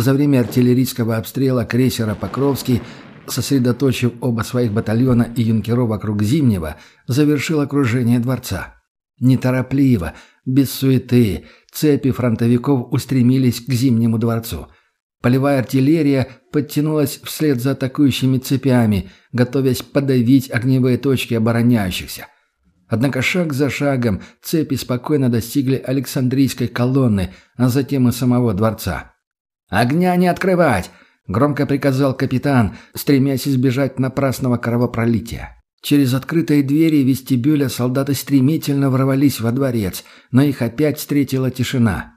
за время артиллерийского обстрела крейсера «Покровский», сосредоточив оба своих батальона и юнкеров вокруг Зимнего, завершил окружение дворца. Неторопливо, без суеты, цепи фронтовиков устремились к Зимнему дворцу. Полевая артиллерия подтянулась вслед за атакующими цепями, готовясь подавить огневые точки обороняющихся. Однако шаг за шагом цепи спокойно достигли Александрийской колонны, а затем и самого дворца. «Огня не открывать!» — громко приказал капитан, стремясь избежать напрасного кровопролития. Через открытые двери вестибюля солдаты стремительно ворвались во дворец, но их опять встретила тишина.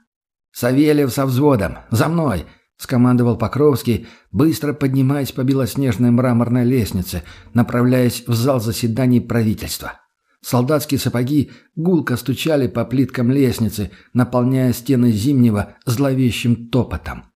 «Савельев со взводом! За мной!» — скомандовал Покровский, быстро поднимаясь по белоснежной мраморной лестнице, направляясь в зал заседаний правительства. Солдатские сапоги гулко стучали по плиткам лестницы, наполняя стены зимнего зловещим топотом.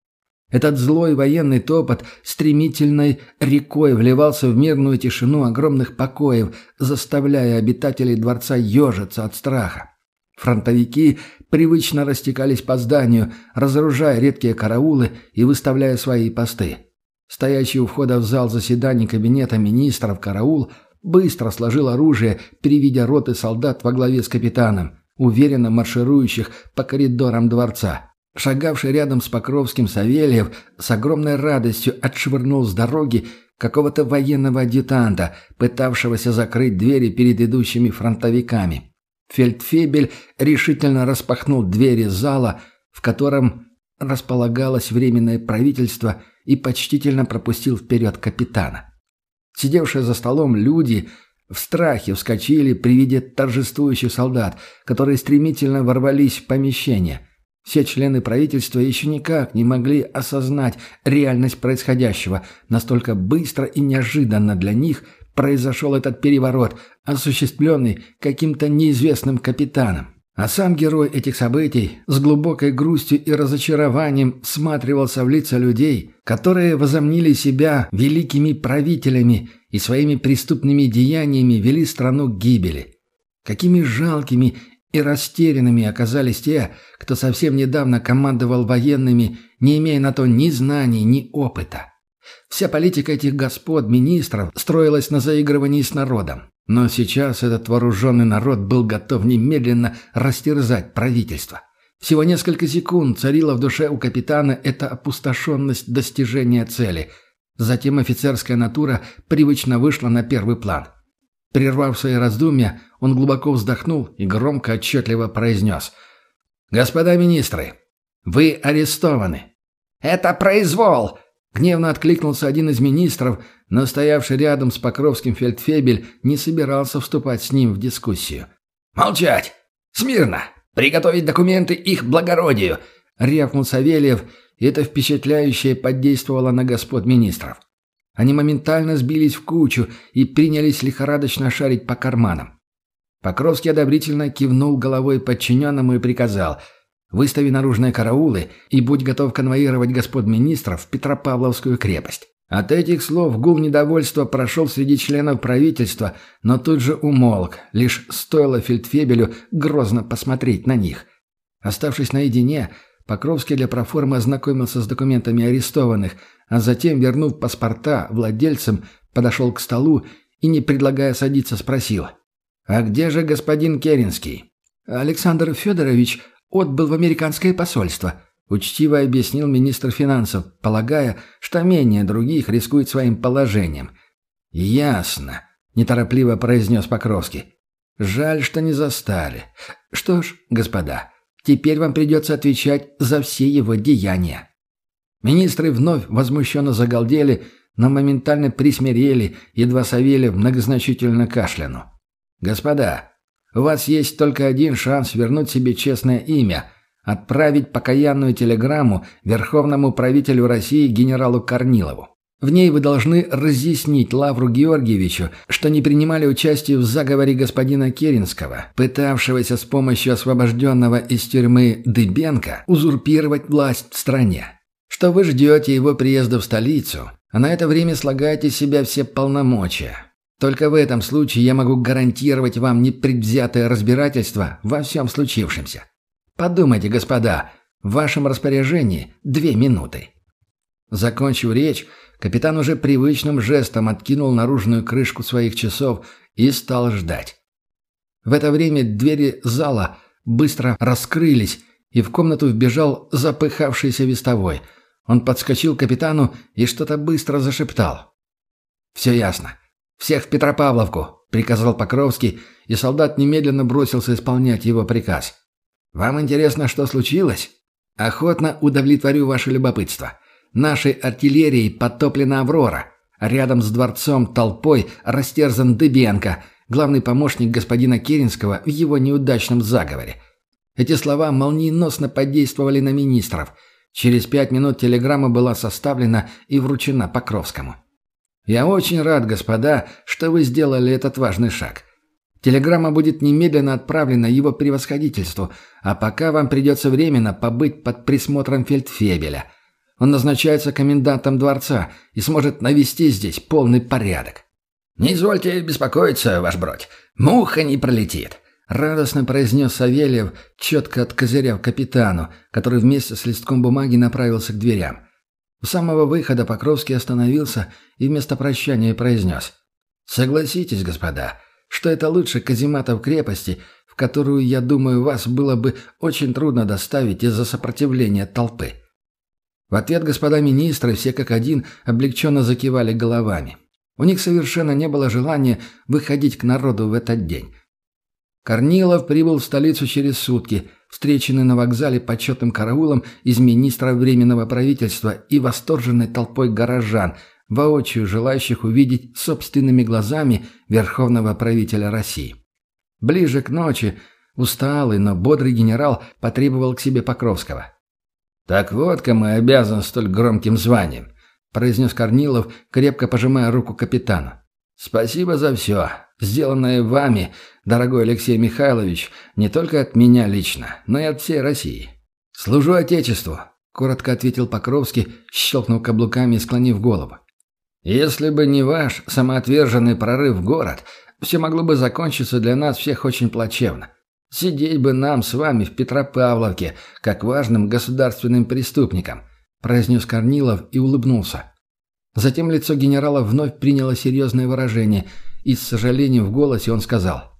Этот злой военный топот стремительной рекой вливался в мирную тишину огромных покоев, заставляя обитателей дворца ежиться от страха. Фронтовики привычно растекались по зданию, разоружая редкие караулы и выставляя свои посты. Стоящий у входа в зал заседаний кабинета министров караул быстро сложил оружие при виде роты солдат во главе с капитаном, уверенно марширующих по коридорам дворца. Шагавший рядом с Покровским Савельев с огромной радостью отшвырнул с дороги какого-то военного адъютанта, пытавшегося закрыть двери перед идущими фронтовиками. Фельдфебель решительно распахнул двери зала, в котором располагалось временное правительство, и почтительно пропустил вперед капитана. Сидевшие за столом люди в страхе вскочили при виде торжествующих солдат, которые стремительно ворвались в помещение – все члены правительства еще никак не могли осознать реальность происходящего. Настолько быстро и неожиданно для них произошел этот переворот, осуществленный каким-то неизвестным капитаном. А сам герой этих событий с глубокой грустью и разочарованием всматривался в лица людей, которые возомнили себя великими правителями и своими преступными деяниями вели страну к гибели. Какими жалкими и растерянными оказались те, кто совсем недавно командовал военными, не имея на то ни знаний, ни опыта. Вся политика этих господ, министров, строилась на заигрывании с народом. Но сейчас этот вооруженный народ был готов немедленно растерзать правительство. Всего несколько секунд царила в душе у капитана эта опустошенность достижения цели. Затем офицерская натура привычно вышла на первый план. Прервав свои раздумья, он глубоко вздохнул и громко отчетливо произнес. «Господа министры, вы арестованы». «Это произвол!» Гневно откликнулся один из министров, но стоявший рядом с Покровским фельдфебель не собирался вступать с ним в дискуссию. «Молчать! Смирно! Приготовить документы их благородию!» — рявкнул Савельев, и это впечатляющее подействовало на господ министров. Они моментально сбились в кучу и принялись лихорадочно шарить по карманам. Покровский одобрительно кивнул головой подчиненному и приказал «Выстави наружные караулы и будь готов конвоировать господ министров в Петропавловскую крепость». От этих слов гул недовольства прошел среди членов правительства, но тут же умолк, лишь стоило фельдфебелю грозно посмотреть на них. Оставшись наедине, Покровский для проформы ознакомился с документами арестованных, а затем, вернув паспорта владельцам, подошел к столу и, не предлагая садиться, спросил. «А где же господин Керенский?» «Александр Федорович отбыл в американское посольство», учтиво объяснил министр финансов, полагая, что менее других рискует своим положением. «Ясно», — неторопливо произнес Покровский. «Жаль, что не застали. Что ж, господа, теперь вам придется отвечать за все его деяния». Министры вновь возмущенно загалдели, но моментально присмирели, едва Савельев многозначительно кашлянул. «Господа, у вас есть только один шанс вернуть себе честное имя – отправить покаянную телеграмму Верховному правителю России генералу Корнилову. В ней вы должны разъяснить Лавру Георгиевичу, что не принимали участие в заговоре господина Керенского, пытавшегося с помощью освобожденного из тюрьмы Дыбенко узурпировать власть в стране что вы ждете его приезда в столицу, а на это время слагаете из себя все полномочия. Только в этом случае я могу гарантировать вам непредвзятое разбирательство во всем случившемся. Подумайте, господа, в вашем распоряжении две минуты. Закончив речь, капитан уже привычным жестом откинул наружную крышку своих часов и стал ждать. В это время двери зала быстро раскрылись, и в комнату вбежал запыхавшийся вестовой. Он подскочил к капитану и что-то быстро зашептал. «Все ясно. Всех в Петропавловку», — приказал Покровский, и солдат немедленно бросился исполнять его приказ. «Вам интересно, что случилось? Охотно удовлетворю ваше любопытство. Нашей артиллерией потоплена «Аврора». Рядом с дворцом толпой растерзан Дыбенко, главный помощник господина Керенского в его неудачном заговоре. Эти слова молниеносно подействовали на министров. Через пять минут телеграмма была составлена и вручена Покровскому. «Я очень рад, господа, что вы сделали этот важный шаг. Телеграмма будет немедленно отправлена его превосходительству, а пока вам придется временно побыть под присмотром фельдфебеля. Он назначается комендантом дворца и сможет навести здесь полный порядок. «Не извольте беспокоиться, ваш бродь, муха не пролетит», — радостно произнес Савельев, четко откозыряв капитану, который вместе с листком бумаги направился к дверям. У самого выхода Покровский остановился и вместо прощания произнес. «Согласитесь, господа, что это лучше каземата в крепости, в которую, я думаю, вас было бы очень трудно доставить из-за сопротивления толпы». В ответ господа министры все как один облегченно закивали головами. У них совершенно не было желания выходить к народу в этот день. Корнилов прибыл в столицу через сутки, встреченный на вокзале почетным караулом из министра Временного правительства и восторженной толпой горожан, воочию желающих увидеть собственными глазами верховного правителя России. Ближе к ночи усталый, но бодрый генерал потребовал к себе Покровского. «Так вот, кому обязан столь громким званием», — произнес Корнилов, крепко пожимая руку капитану. «Спасибо за все, сделанное вами, дорогой Алексей Михайлович, не только от меня лично, но и от всей России. Служу Отечеству», — коротко ответил Покровский, щелкнув каблуками и склонив голову. «Если бы не ваш самоотверженный прорыв в город, все могло бы закончиться для нас всех очень плачевно. Сидеть бы нам с вами в Петропавловке, как важным государственным преступникам», – произнес Корнилов и улыбнулся. Затем лицо генерала вновь приняло серьезное выражение, и с сожалением в голосе он сказал.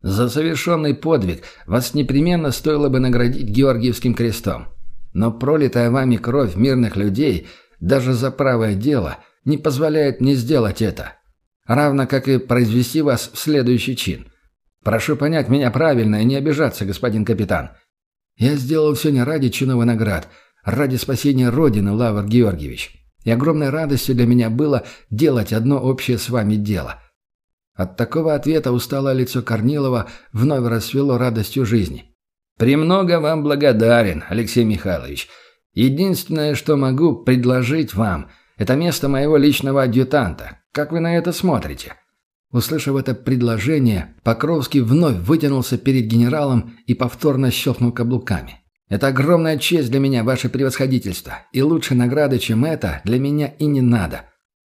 «За совершенный подвиг вас непременно стоило бы наградить Георгиевским крестом. Но пролитая вами кровь мирных людей, даже за правое дело, не позволяет мне сделать это. Равно как и произвести вас в следующий чин. Прошу понять меня правильно и не обижаться, господин капитан. Я сделал все не ради чинов и наград, ради спасения Родины, Лавр Георгиевич. И огромной радостью для меня было делать одно общее с вами дело. От такого ответа усталое лицо Корнилова вновь расцвело радостью жизни. «Премного вам благодарен, Алексей Михайлович. Единственное, что могу предложить вам, это место моего личного адъютанта. Как вы на это смотрите?» Услышав это предложение, Покровский вновь вытянулся перед генералом и повторно щелкнул каблуками. «Это огромная честь для меня, ваше превосходительство, и лучшей награды, чем это, для меня и не надо».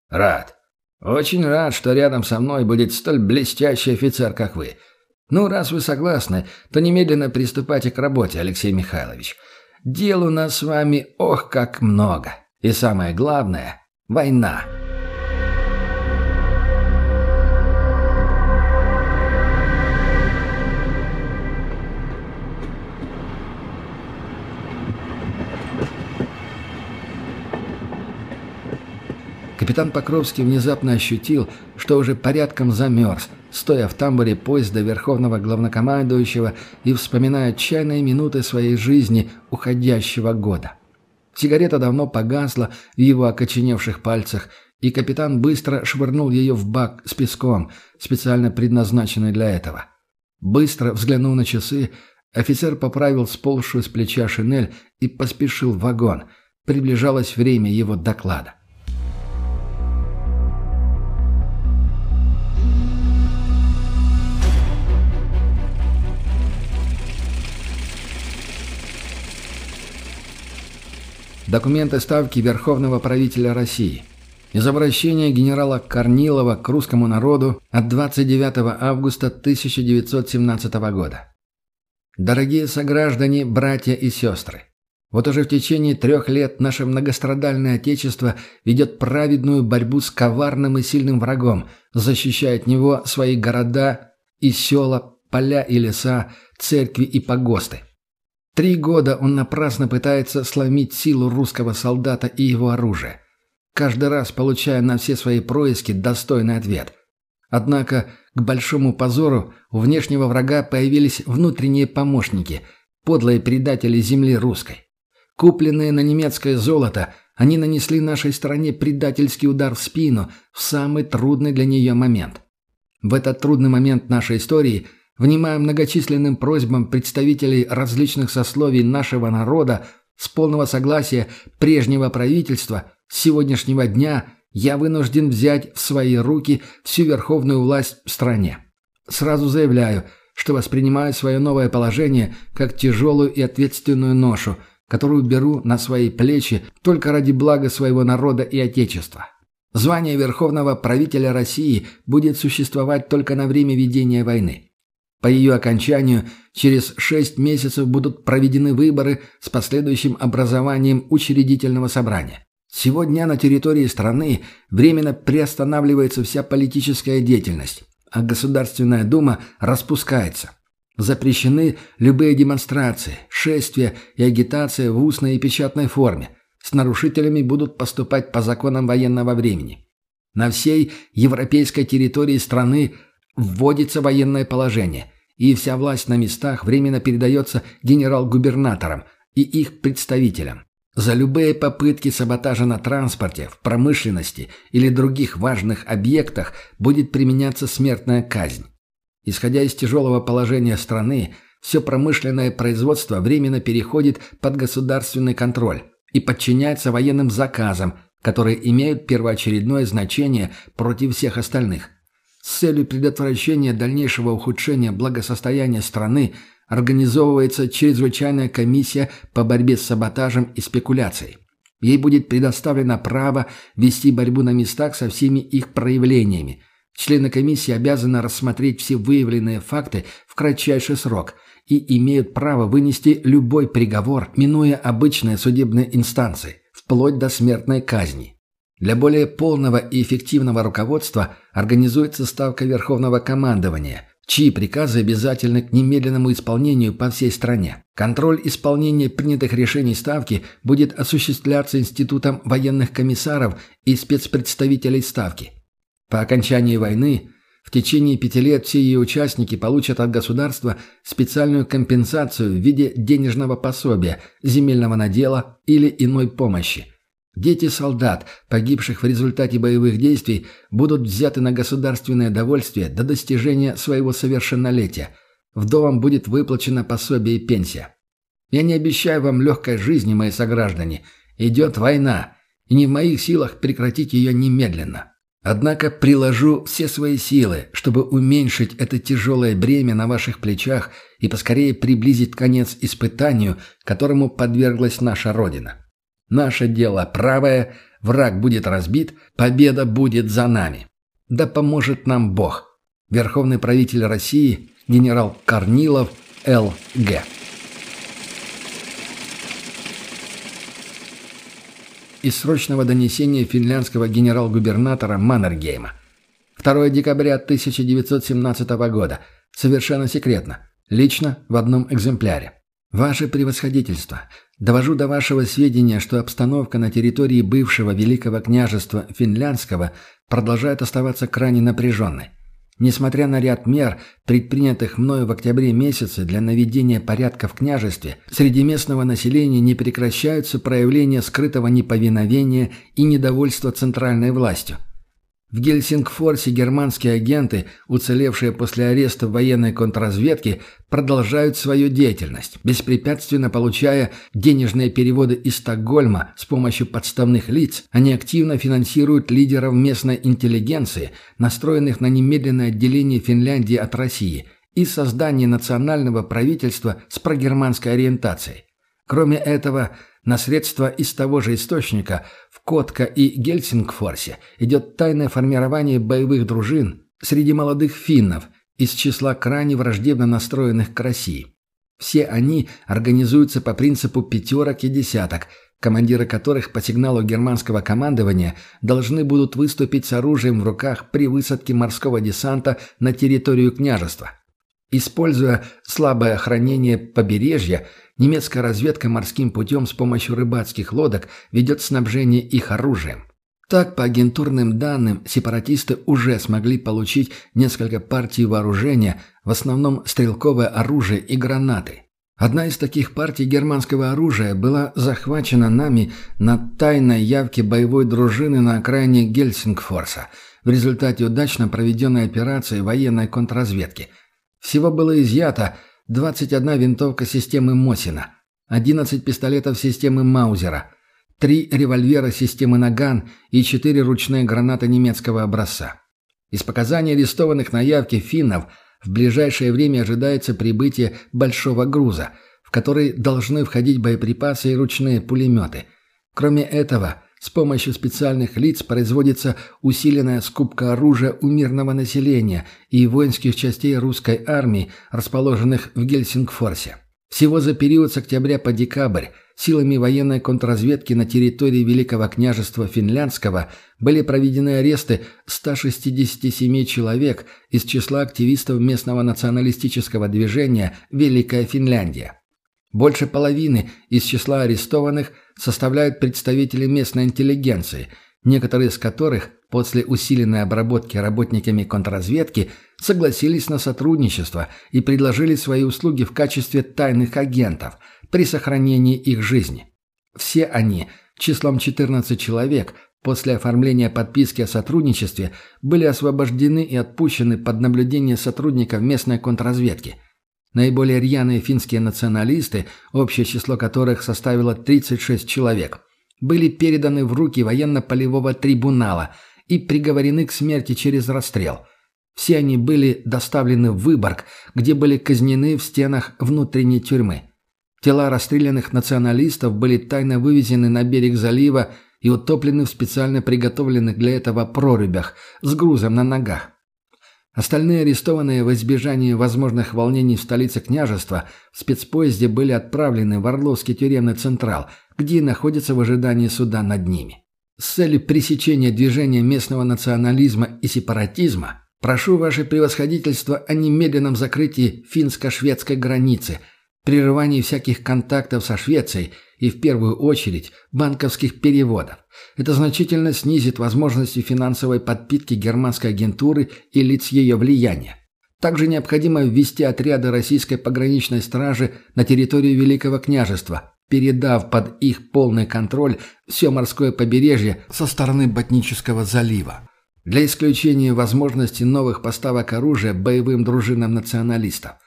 «Рад. Очень рад, что рядом со мной будет столь блестящий офицер, как вы. Ну, раз вы согласны, то немедленно приступайте к работе, Алексей Михайлович. Дел у нас с вами ох как много. И самое главное – война». Капитан Покровский внезапно ощутил, что уже порядком замерз, стоя в тамбуре поезда Верховного Главнокомандующего и вспоминая отчаянные минуты своей жизни уходящего года. Сигарета давно погасла в его окоченевших пальцах, и капитан быстро швырнул ее в бак с песком, специально предназначенный для этого. Быстро взглянув на часы, офицер поправил сползшую с плеча шинель и поспешил в вагон. Приближалось время его доклада. Документы ставки Верховного правителя России. Из обращения генерала Корнилова к русскому народу от 29 августа 1917 года. Дорогие сограждане, братья и сестры! Вот уже в течение трех лет наше многострадальное Отечество ведет праведную борьбу с коварным и сильным врагом, защищая от него свои города и села, поля и леса, церкви и погосты. Три года он напрасно пытается сломить силу русского солдата и его оружие, каждый раз получая на все свои происки достойный ответ. Однако, к большому позору, у внешнего врага появились внутренние помощники, подлые предатели земли русской. Купленные на немецкое золото, они нанесли нашей стране предательский удар в спину в самый трудный для нее момент. В этот трудный момент нашей истории, внимая многочисленным просьбам представителей различных сословий нашего народа, с полного согласия прежнего правительства, с сегодняшнего дня я вынужден взять в свои руки всю верховную власть в стране. Сразу заявляю, что воспринимаю свое новое положение как тяжелую и ответственную ношу – которую беру на свои плечи только ради блага своего народа и Отечества. Звание Верховного правителя России будет существовать только на время ведения войны. По ее окончанию через шесть месяцев будут проведены выборы с последующим образованием учредительного собрания. Сегодня на территории страны временно приостанавливается вся политическая деятельность, а Государственная Дума распускается. Запрещены любые демонстрации, шествия и агитация в устной и печатной форме. С нарушителями будут поступать по законам военного времени. На всей европейской территории страны вводится военное положение, и вся власть на местах временно передается генерал-губернаторам и их представителям. За любые попытки саботажа на транспорте, в промышленности или других важных объектах будет применяться смертная казнь. Исходя из тяжелого положения страны, все промышленное производство временно переходит под государственный контроль и подчиняется военным заказам, которые имеют первоочередное значение против всех остальных. С целью предотвращения дальнейшего ухудшения благосостояния страны организовывается чрезвычайная комиссия по борьбе с саботажем и спекуляцией. Ей будет предоставлено право вести борьбу на местах со всеми их проявлениями, Члены комиссии обязаны рассмотреть все выявленные факты в кратчайший срок и имеют право вынести любой приговор, минуя обычные судебные инстанции, вплоть до смертной казни. Для более полного и эффективного руководства организуется ставка Верховного командования, чьи приказы обязательны к немедленному исполнению по всей стране. Контроль исполнения принятых решений ставки будет осуществляться Институтом военных комиссаров и спецпредставителей ставки. По окончании войны в течение пяти лет все ее участники получат от государства специальную компенсацию в виде денежного пособия, земельного надела или иной помощи. Дети солдат, погибших в результате боевых действий, будут взяты на государственное довольствие до достижения своего совершеннолетия. Вдовам будет выплачено пособие и пенсия. Я не обещаю вам легкой жизни, мои сограждане. Идет война, и не в моих силах прекратить ее немедленно. Однако приложу все свои силы, чтобы уменьшить это тяжелое бремя на ваших плечах и поскорее приблизить конец испытанию, которому подверглась наша Родина. Наше дело правое, враг будет разбит, победа будет за нами. Да поможет нам Бог. Верховный правитель России, генерал Корнилов, Л.Г. из срочного донесения финляндского генерал-губернатора Маннергейма. 2 декабря 1917 года. Совершенно секретно. Лично в одном экземпляре. Ваше превосходительство, довожу до вашего сведения, что обстановка на территории бывшего Великого княжества Финляндского продолжает оставаться крайне напряженной. Несмотря на ряд мер, предпринятых мною в октябре месяце для наведения порядка в княжестве, среди местного населения не прекращаются проявления скрытого неповиновения и недовольства центральной властью. В Гельсингфорсе германские агенты, уцелевшие после ареста военной контрразведки, продолжают свою деятельность, беспрепятственно получая денежные переводы из Стокгольма с помощью подставных лиц. Они активно финансируют лидеров местной интеллигенции, настроенных на немедленное отделение Финляндии от России и создание национального правительства с прогерманской ориентацией. Кроме этого, на средства из того же источника в Котка и Гельсингфорсе идет тайное формирование боевых дружин среди молодых финнов из числа крайне враждебно настроенных к России. Все они организуются по принципу пятерок и десяток, командиры которых по сигналу германского командования должны будут выступить с оружием в руках при высадке морского десанта на территорию княжества. Используя слабое охранение побережья, немецкая разведка морским путем с помощью рыбацких лодок ведет снабжение их оружием. Так, по агентурным данным, сепаратисты уже смогли получить несколько партий вооружения, в основном стрелковое оружие и гранаты. Одна из таких партий германского оружия была захвачена нами на тайной явке боевой дружины на окраине Гельсингфорса в результате удачно проведенной операции военной контрразведки. Всего было изъято 21 винтовка системы Мосина, 11 пистолетов системы Маузера – три револьвера системы «Наган» и четыре ручные гранаты немецкого образца. Из показаний арестованных на явке финнов в ближайшее время ожидается прибытие большого груза, в который должны входить боеприпасы и ручные пулеметы. Кроме этого, с помощью специальных лиц производится усиленная скупка оружия у мирного населения и воинских частей русской армии, расположенных в Гельсингфорсе. Всего за период с октября по декабрь силами военной контрразведки на территории Великого княжества Финляндского были проведены аресты 167 человек из числа активистов местного националистического движения «Великая Финляндия». Больше половины из числа арестованных составляют представители местной интеллигенции, некоторые из которых после усиленной обработки работниками контрразведки согласились на сотрудничество и предложили свои услуги в качестве тайных агентов – при сохранении их жизни. Все они, числом 14 человек, после оформления подписки о сотрудничестве, были освобождены и отпущены под наблюдение сотрудников местной контрразведки. Наиболее рьяные финские националисты, общее число которых составило 36 человек, были переданы в руки военно-полевого трибунала и приговорены к смерти через расстрел. Все они были доставлены в Выборг, где были казнены в стенах внутренней тюрьмы. Тела расстрелянных националистов были тайно вывезены на берег залива и утоплены в специально приготовленных для этого прорубях с грузом на ногах. Остальные арестованные в избежании возможных волнений в столице княжества в спецпоезде были отправлены в Орловский тюремный централ, где находятся в ожидании суда над ними. С целью пресечения движения местного национализма и сепаратизма прошу ваше превосходительство о немедленном закрытии финско-шведской границы – прерывании всяких контактов со Швецией и, в первую очередь, банковских переводов. Это значительно снизит возможности финансовой подпитки германской агентуры и лиц ее влияния. Также необходимо ввести отряды российской пограничной стражи на территорию Великого княжества, передав под их полный контроль все морское побережье со стороны Ботнического залива. Для исключения возможности новых поставок оружия боевым дружинам националистов –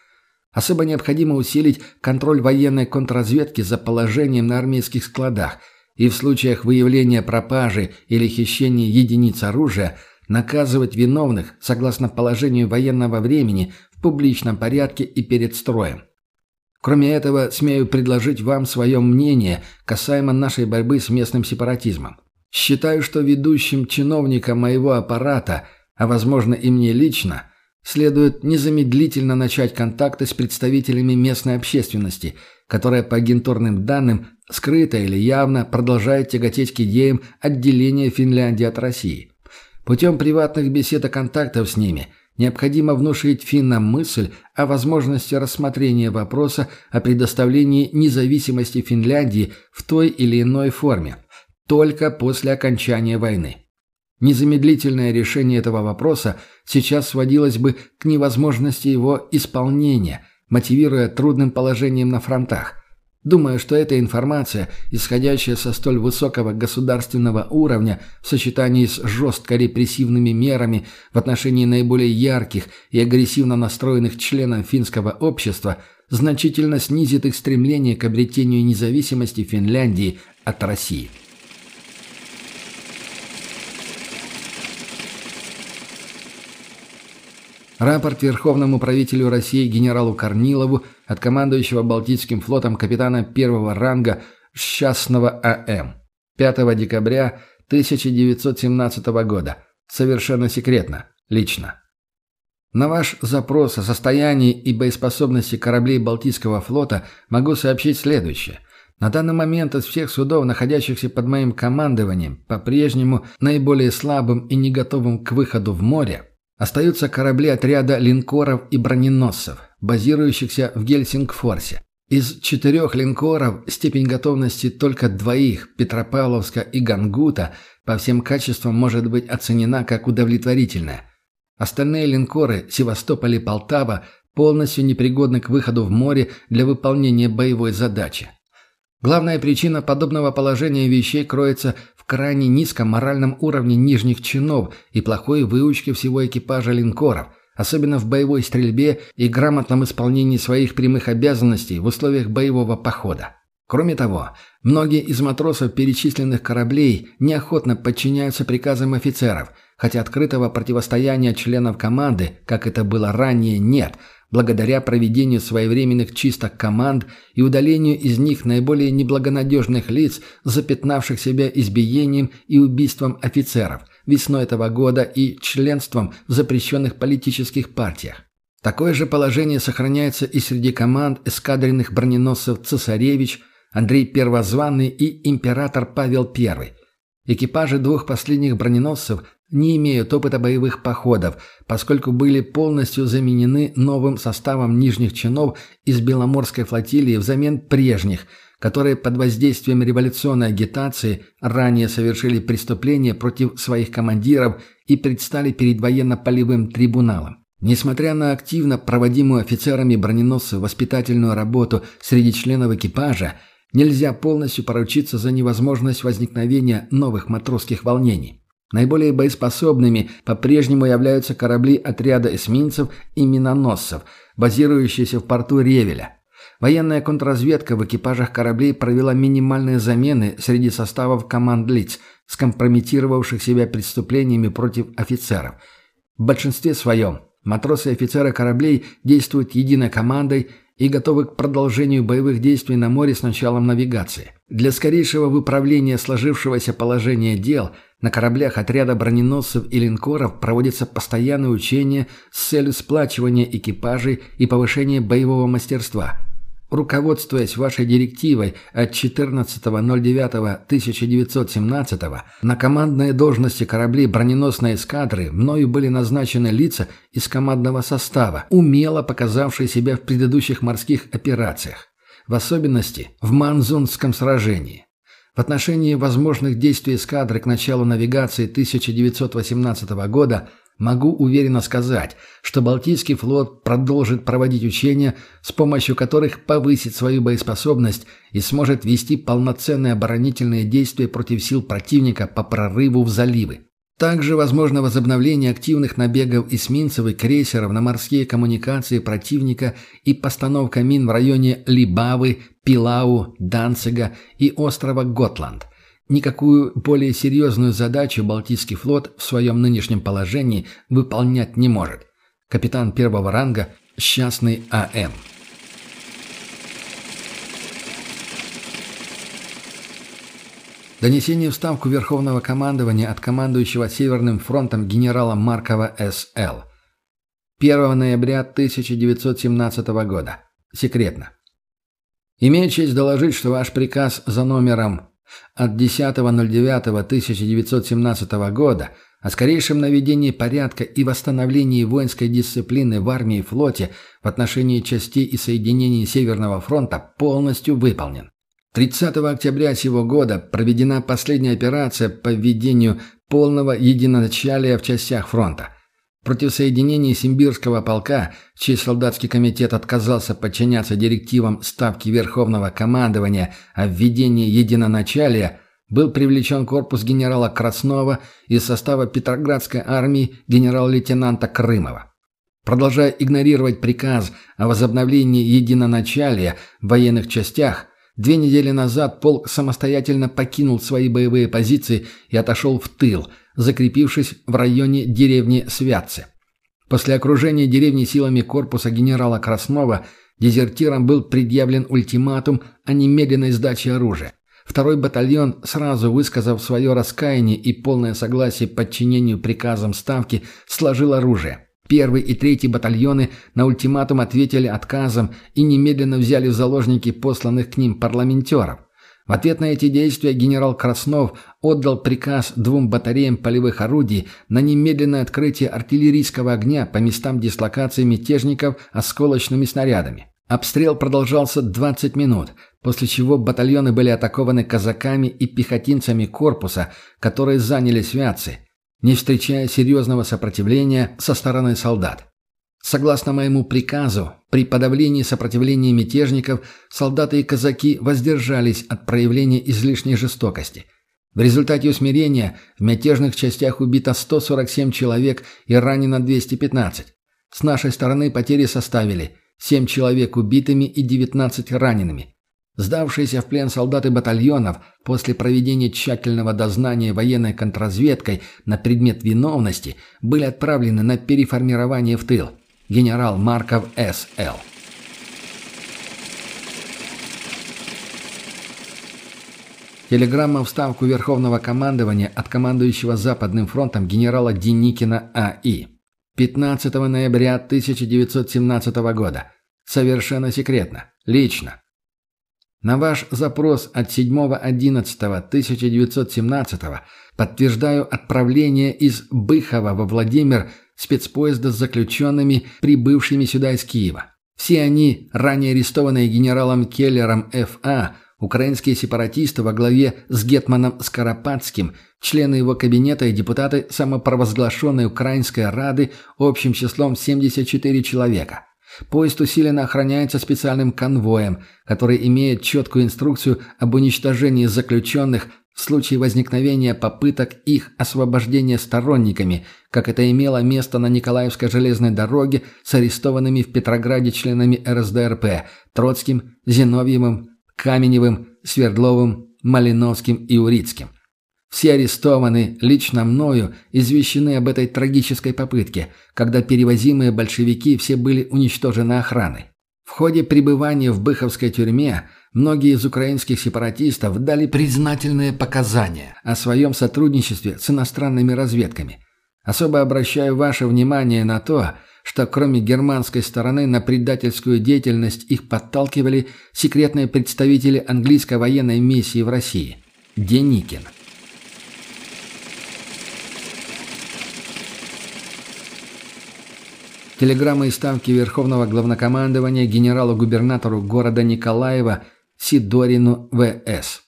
Особо необходимо усилить контроль военной контрразведки за положением на армейских складах и в случаях выявления пропажи или хищения единиц оружия наказывать виновных согласно положению военного времени в публичном порядке и перед строем. Кроме этого, смею предложить вам свое мнение касаемо нашей борьбы с местным сепаратизмом. Считаю, что ведущим чиновникам моего аппарата, а возможно и мне лично – Следует незамедлительно начать контакты с представителями местной общественности, которая по агентурным данным скрыто или явно продолжает тяготеть к идеям отделения Финляндии от России. Путем приватных бесед и контактов с ними необходимо внушить финнам мысль о возможности рассмотрения вопроса о предоставлении независимости Финляндии в той или иной форме, только после окончания войны. Незамедлительное решение этого вопроса сейчас сводилось бы к невозможности его исполнения, мотивируя трудным положением на фронтах. Думаю, что эта информация, исходящая со столь высокого государственного уровня в сочетании с жестко репрессивными мерами в отношении наиболее ярких и агрессивно настроенных членов финского общества, значительно снизит их стремление к обретению независимости Финляндии от России. Рапорт Верховному правителю России генералу Корнилову от командующего Балтийским флотом капитана первого ранга Счастного А.М. 5 декабря 1917 года. Совершенно секретно. Лично. На ваш запрос о состоянии и боеспособности кораблей Балтийского флота могу сообщить следующее. На данный момент из всех судов, находящихся под моим командованием, по-прежнему наиболее слабым и не готовым к выходу в море, остаются корабли отряда линкоров и броненосцев, базирующихся в Гельсингфорсе. Из четырех линкоров степень готовности только двоих, Петропавловска и Гангута, по всем качествам может быть оценена как удовлетворительная. Остальные линкоры Севастополь и Полтава полностью непригодны к выходу в море для выполнения боевой задачи. Главная причина подобного положения вещей кроется в крайне низком моральном уровне нижних чинов и плохой выучке всего экипажа линкоров, особенно в боевой стрельбе и грамотном исполнении своих прямых обязанностей в условиях боевого похода. Кроме того, многие из матросов перечисленных кораблей неохотно подчиняются приказам офицеров – хотя открытого противостояния членов команды, как это было ранее, нет, благодаря проведению своевременных чисток команд и удалению из них наиболее неблагонадежных лиц, запятнавших себя избиением и убийством офицеров весной этого года и членством в запрещенных политических партиях. Такое же положение сохраняется и среди команд эскадренных броненосцев «Цесаревич», Андрей Первозванный и император Павел I. Экипажи двух последних броненосцев не имеют опыта боевых походов, поскольку были полностью заменены новым составом нижних чинов из Беломорской флотилии взамен прежних, которые под воздействием революционной агитации ранее совершили преступления против своих командиров и предстали перед военно-полевым трибуналом. Несмотря на активно проводимую офицерами броненосцев воспитательную работу среди членов экипажа, нельзя полностью поручиться за невозможность возникновения новых матросских волнений. Наиболее боеспособными по-прежнему являются корабли отряда эсминцев и миноносцев, базирующиеся в порту Ревеля. Военная контрразведка в экипажах кораблей провела минимальные замены среди составов команд лиц, скомпрометировавших себя преступлениями против офицеров. В большинстве своем матросы и офицеры кораблей действуют единой командой и готовы к продолжению боевых действий на море с началом навигации. Для скорейшего выправления сложившегося положения дел – на кораблях отряда броненосцев и линкоров проводятся постоянные учения с целью сплачивания экипажей и повышения боевого мастерства. Руководствуясь вашей директивой от 14.09.1917 на командные должности кораблей броненосной эскадры мною были назначены лица из командного состава, умело показавшие себя в предыдущих морских операциях, в особенности в Манзунском сражении. В отношении возможных действий эскадры к началу навигации 1918 года могу уверенно сказать, что Балтийский флот продолжит проводить учения, с помощью которых повысит свою боеспособность и сможет вести полноценные оборонительные действия против сил противника по прорыву в заливы. Также возможно возобновление активных набегов эсминцев и крейсеров на морские коммуникации противника и постановка мин в районе Либавы, Пилау, Данцига и острова Готланд. Никакую более серьезную задачу Балтийский флот в своем нынешнем положении выполнять не может. Капитан первого ранга Счастный А.М. Донесение в Ставку Верховного командования от командующего Северным фронтом генерала Маркова С.Л. 1 ноября 1917 года. Секретно. Имею честь доложить, что ваш приказ за номером от 10.09.1917 года о скорейшем наведении порядка и восстановлении воинской дисциплины в армии и флоте в отношении частей и соединений Северного фронта полностью выполнен. 30 октября сего года проведена последняя операция по введению полного единоначалия в частях фронта. Против соединений Симбирского полка, чей солдатский комитет отказался подчиняться директивам Ставки Верховного командования о введении единоначалия, был привлечен корпус генерала Краснова из состава Петроградской армии генерал-лейтенанта Крымова. Продолжая игнорировать приказ о возобновлении единоначалия в военных частях, Две недели назад полк самостоятельно покинул свои боевые позиции и отошел в тыл, закрепившись в районе деревни Святцы. После окружения деревни силами корпуса генерала Краснова дезертирам был предъявлен ультиматум о немедленной сдаче оружия. Второй батальон, сразу высказав свое раскаяние и полное согласие подчинению приказам Ставки, сложил оружие. Первый и третий батальоны на ультиматум ответили отказом и немедленно взяли в заложники посланных к ним парламентеров. В ответ на эти действия генерал Краснов отдал приказ двум батареям полевых орудий на немедленное открытие артиллерийского огня по местам дислокации мятежников осколочными снарядами. Обстрел продолжался 20 минут, после чего батальоны были атакованы казаками и пехотинцами корпуса, которые заняли святцы – не встречая серьезного сопротивления со стороны солдат. Согласно моему приказу, при подавлении сопротивления мятежников солдаты и казаки воздержались от проявления излишней жестокости. В результате усмирения в мятежных частях убито 147 человек и ранено 215. С нашей стороны потери составили 7 человек убитыми и 19 ранеными. Сдавшиеся в плен солдаты батальонов после проведения тщательного дознания военной контрразведкой на предмет виновности были отправлены на переформирование в тыл. Генерал Марков С.Л. Телеграмма в ставку Верховного командования от командующего Западным фронтом генерала Деникина А.И. 15 ноября 1917 года. Совершенно секретно. Лично. На ваш запрос от 7.11.1917 подтверждаю отправление из Быхова во Владимир спецпоезда с заключенными, прибывшими сюда из Киева. Все они, ранее арестованные генералом Келлером Ф.А., украинские сепаратисты во главе с Гетманом Скоропадским, члены его кабинета и депутаты самопровозглашенной Украинской Рады общим числом 74 человека – Поезд усиленно охраняется специальным конвоем, который имеет четкую инструкцию об уничтожении заключенных в случае возникновения попыток их освобождения сторонниками, как это имело место на Николаевской железной дороге с арестованными в Петрограде членами РСДРП Троцким, Зиновьевым, Каменевым, Свердловым, Малиновским и Урицким. Все арестованы лично мною извещены об этой трагической попытке, когда перевозимые большевики все были уничтожены охраной. В ходе пребывания в Быховской тюрьме многие из украинских сепаратистов дали признательные показания о своем сотрудничестве с иностранными разведками. Особо обращаю ваше внимание на то, что кроме германской стороны на предательскую деятельность их подталкивали секретные представители английской военной миссии в России – Деникин – Телеграмма из ставки Верховного Главнокомандования генералу-губернатору города Николаева Сидорину В.С.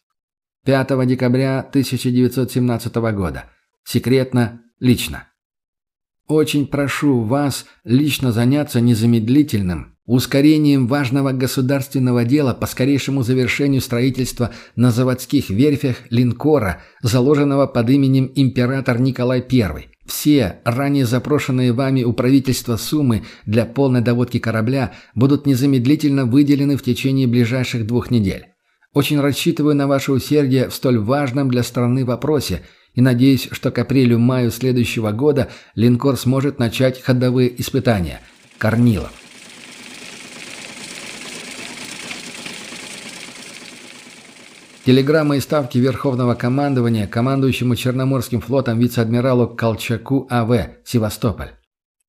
5 декабря 1917 года. Секретно, лично. Очень прошу вас лично заняться незамедлительным ускорением важного государственного дела по скорейшему завершению строительства на заводских верфях линкора, заложенного под именем император Николай I, все ранее запрошенные вами у правительства суммы для полной доводки корабля будут незамедлительно выделены в течение ближайших двух недель. Очень рассчитываю на ваше усердие в столь важном для страны вопросе и надеюсь, что к апрелю-маю следующего года линкор сможет начать ходовые испытания. Корнилов. Телеграмма из Ставки Верховного командования командующему Черноморским флотом вице-адмиралу Колчаку А.В. Севастополь.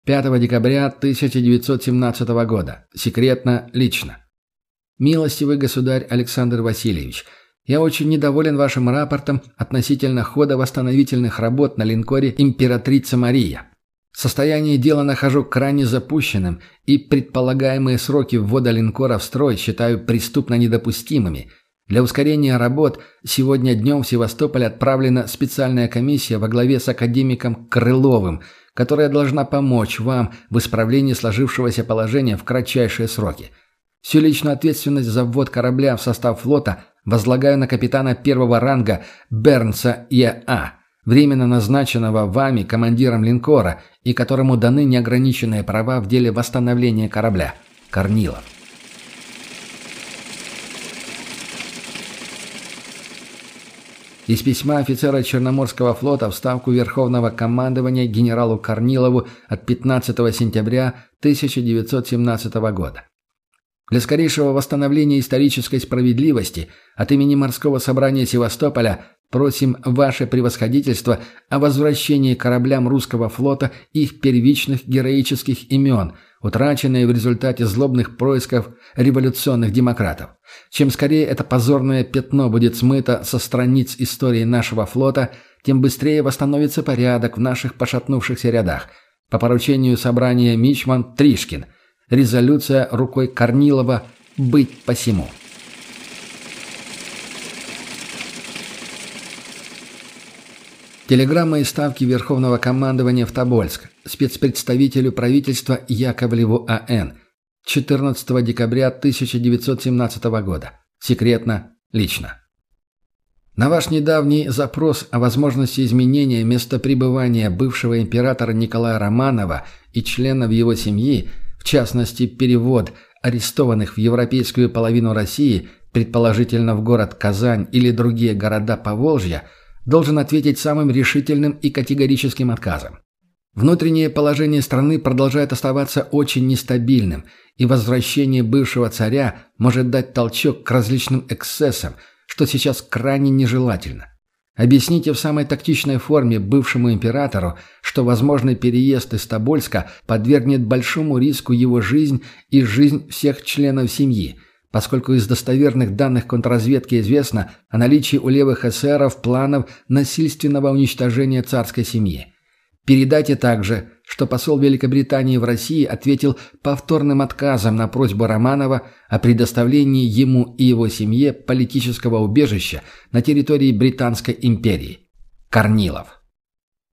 5 декабря 1917 года. Секретно, лично. Милостивый государь Александр Васильевич, я очень недоволен вашим рапортом относительно хода восстановительных работ на линкоре «Императрица Мария». Состояние дела нахожу крайне запущенным и предполагаемые сроки ввода линкора в строй считаю преступно недопустимыми – для ускорения работ сегодня днем в Севастополь отправлена специальная комиссия во главе с академиком Крыловым, которая должна помочь вам в исправлении сложившегося положения в кратчайшие сроки. Всю личную ответственность за ввод корабля в состав флота возлагаю на капитана первого ранга Бернса Е.А., временно назначенного вами командиром линкора и которому даны неограниченные права в деле восстановления корабля. Корнилов. Из письма офицера Черноморского флота в Ставку Верховного командования генералу Корнилову от 15 сентября 1917 года. Для скорейшего восстановления исторической справедливости от имени Морского собрания Севастополя Просим ваше превосходительство о возвращении кораблям русского флота их первичных героических имен, утраченные в результате злобных происков революционных демократов. Чем скорее это позорное пятно будет смыто со страниц истории нашего флота, тем быстрее восстановится порядок в наших пошатнувшихся рядах. По поручению собрания Мичман Тришкин. Резолюция рукой Корнилова «Быть посему». Телеграмма из ставки Верховного командования в Тобольск спецпредставителю правительства Яковлеву А.Н. 14 декабря 1917 года. Секретно, лично. На ваш недавний запрос о возможности изменения места пребывания бывшего императора Николая Романова и членов его семьи, в частности перевод арестованных в европейскую половину России, предположительно в город Казань или другие города Поволжья – должен ответить самым решительным и категорическим отказом. Внутреннее положение страны продолжает оставаться очень нестабильным, и возвращение бывшего царя может дать толчок к различным эксцессам, что сейчас крайне нежелательно. Объясните в самой тактичной форме бывшему императору, что возможный переезд из Тобольска подвергнет большому риску его жизнь и жизнь всех членов семьи – поскольку из достоверных данных контрразведки известно о наличии у левых эсеров планов насильственного уничтожения царской семьи. Передайте также, что посол Великобритании в России ответил повторным отказом на просьбу Романова о предоставлении ему и его семье политического убежища на территории Британской империи. Корнилов.